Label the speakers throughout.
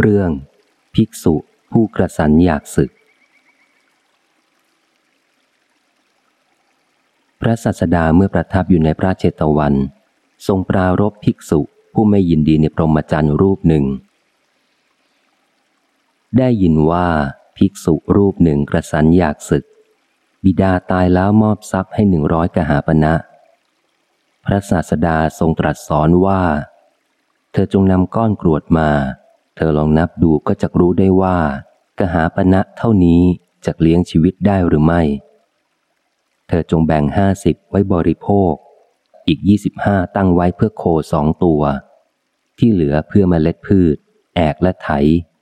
Speaker 1: เรื่อง ภิกษุผู้กระสันอยากศึก พระสัสดาเมื่อประทับอยู่ในพระเจตวัน ทรงปรารบภิกษุผู้ไม่ยินดีในพรหมจรรย์รูปหนึ่ง ได้ยินว่าภิกษุรูปหนึ่งกระสันอยากศึก บิดาตายแล้วมอบทรัพย์ให้หนึ่งร้อยกหาปณะพระศาสดาทรงตรัสสอนว่า เธอจงนำก้อนกรวดมา เธอลองนับดูก็จะรู้ได้ว่ากหาปณะเท่านี้จะเลี้ยงชีวิตได้หรือไม่ เธอจงแบ่งห้าสิบไว้บริโภค อีกยี่สิบห้าตั้งไว้เพื่อโคสองตัว ที่เหลือเพื่อมเมล็ดพืช แอกและไถ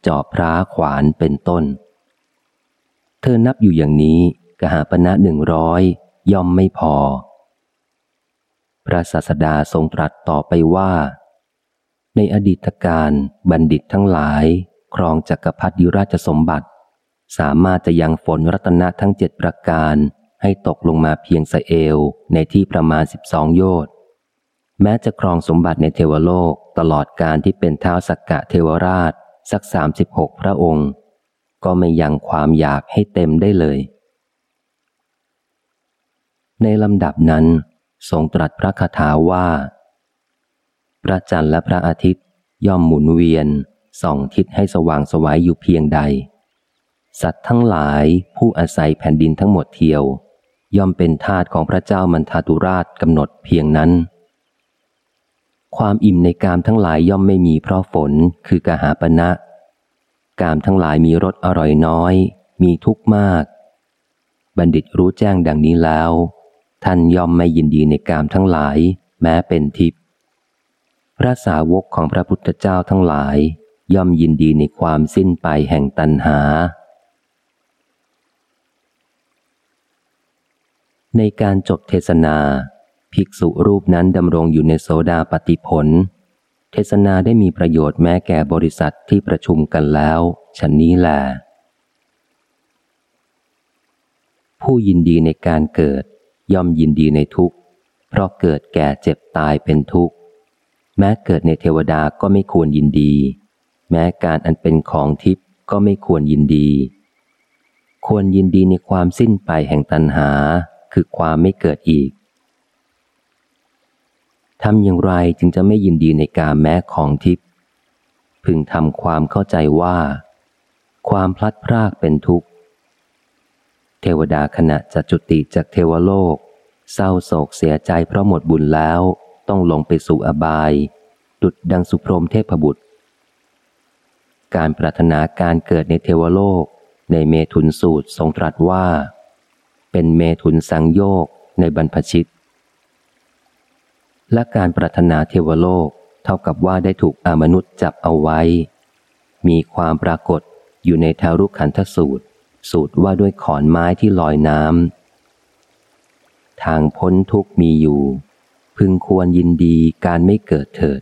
Speaker 1: จอบพร้าขวานเป็นต้น เธอนับอยู่อย่างนี้กหาปณะหนึ่งร้อยย่อมไม่พอ พระศาสดาทรงตรัสต่อไปว่า ในอดีตการบัณฑิตทั้งหลาย ครองจักรพรรดิราชสมบัติ สามารถจะยังฝนรัตนะทั้งเจ็ดประการให้ตกลงมาเพียงสเอลในที่ประมาณสิบสองโยชน์แม้จะครองสมบัติในเทวโลกตลอดการที่เป็นเท้าสักกะเทวราช สักสามสิบหกพระองค์ ก็ไม่ยังความอยากให้เต็มได้เลย ในลำดับนั้นทรงตรัสพระคาถาว่า พระจันทร์และพระอาทิตย์ ย่อมหมุนเวียนส่องทิศให้สว่างสวายอยู่เพียงใด สัตว์ทั้งหลายผู้อาศัยแผ่นดินทั้งหมดเทียว ย่อมเป็นทาสของพระเจ้ามันทาตุราชกำหนดเพียงนั้น ความอิ่มในกามทั้งหลายย่อมไม่มีเพราะฝนคือกหาปณะกามทั้งหลายมีรสอร่อยน้อย มีทุกข์มาก บัณฑิตรู้แจ้งดังนี้แล้ว ท่านย่อมไม่ยินดีในกามทั้งหลาย แม้เป็นทิพย์ พระสาวกของพระพุทธเจ้าทั้งหลาย ย่อมยินดีในความสิ้นไปแห่งตัณหา ในการจบเทศนา ภิกษุรูปนั้นดำรงอยู่ในโสดาปฏิผล เทศนาได้มีประโยชน์แม้แก่บริษัทที่ประชุมกันแล้วฉันนี้แหละผู้ยินดีในการเกิด ย่อมยินดีในทุกข์ เพราะเกิดแก่เจ็บตายเป็นทุกข์ แม้เกิดในเทวดาก็ไม่ควรยินดี แม้การอันเป็นของทิพย์ก็ไม่ควรยินดี ควรยินดีในความสิ้นไปแห่งตัณหา คือความไม่เกิดอีกทำอย่างไรจึงจะไม่ยินดีในการแม้ของทิพย์พึงทำความเข้าใจว่า ความพลัดพรากเป็นทุกข์ เทวดาขณะจะจุติจากเทวโลก เศร้าโศกเสียใจเพราะหมดบุญแล้ว ต้องลงไปสู่อบาย ดุดดังสุพรมเทพบุตร การปรารถนาการเกิดในเทวโลก ในเมถุนสูตรทรงตรัสว่า เป็นเมถุนสังโยกในบรรพชิต และการปรารถนาเทวโลกเท่ากับว่าได้ถูกอมนุษย์จับเอาไว้ มีความปรากฏอยู่ในแถวรุกขันธสูตร สูตรว่าด้วยขอนไม้ที่ลอยน้ำทางพ้นทุกมีอยู่ พึงควรยินดีการไม่เกิดเถิด